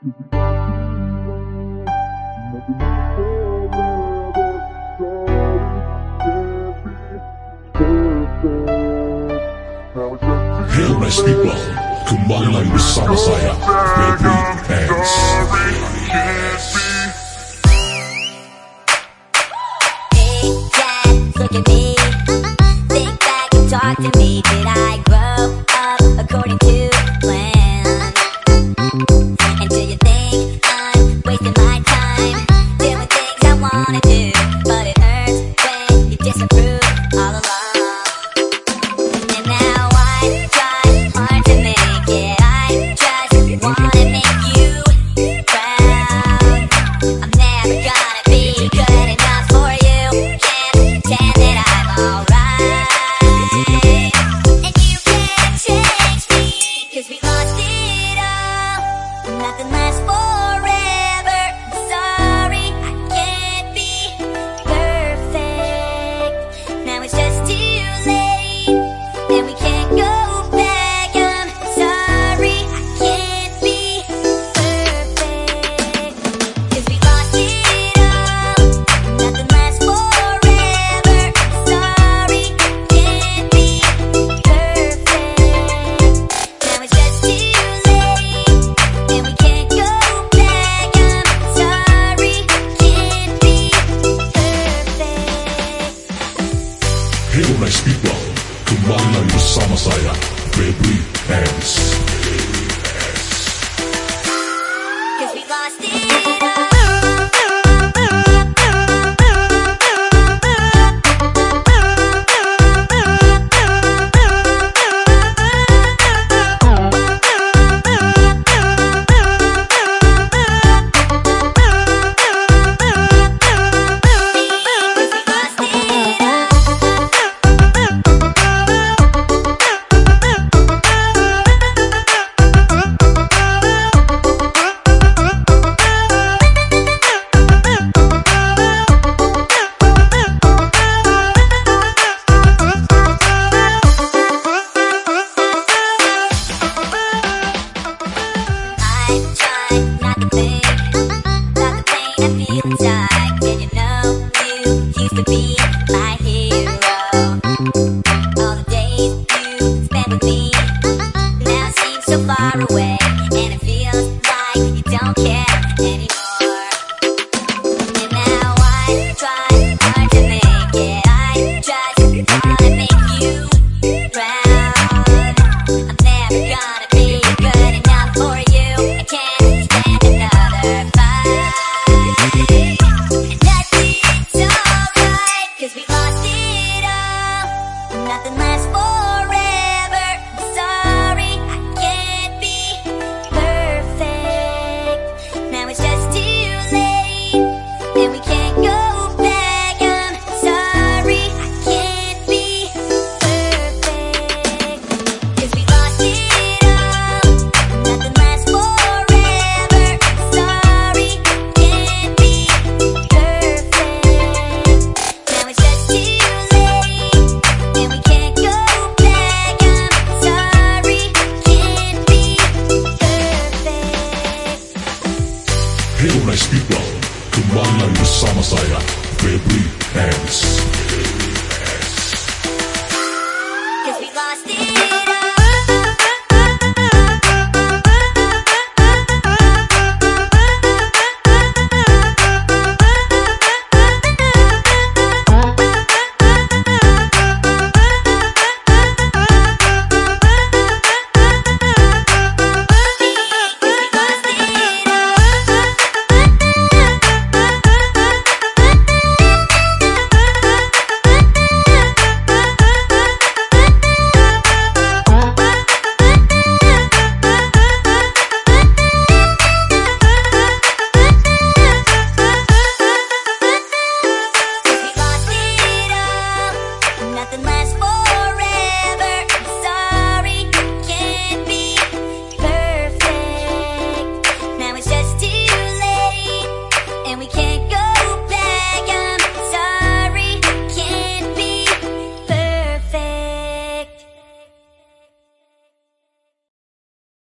Hail nice people, kembali bersama saya, Baby X. Look at me, think back and talk to me. Did I grow up according to? Messiah, baby ass. Cause we lost it. City. people Kembali lagi bersama saya Febri Hands.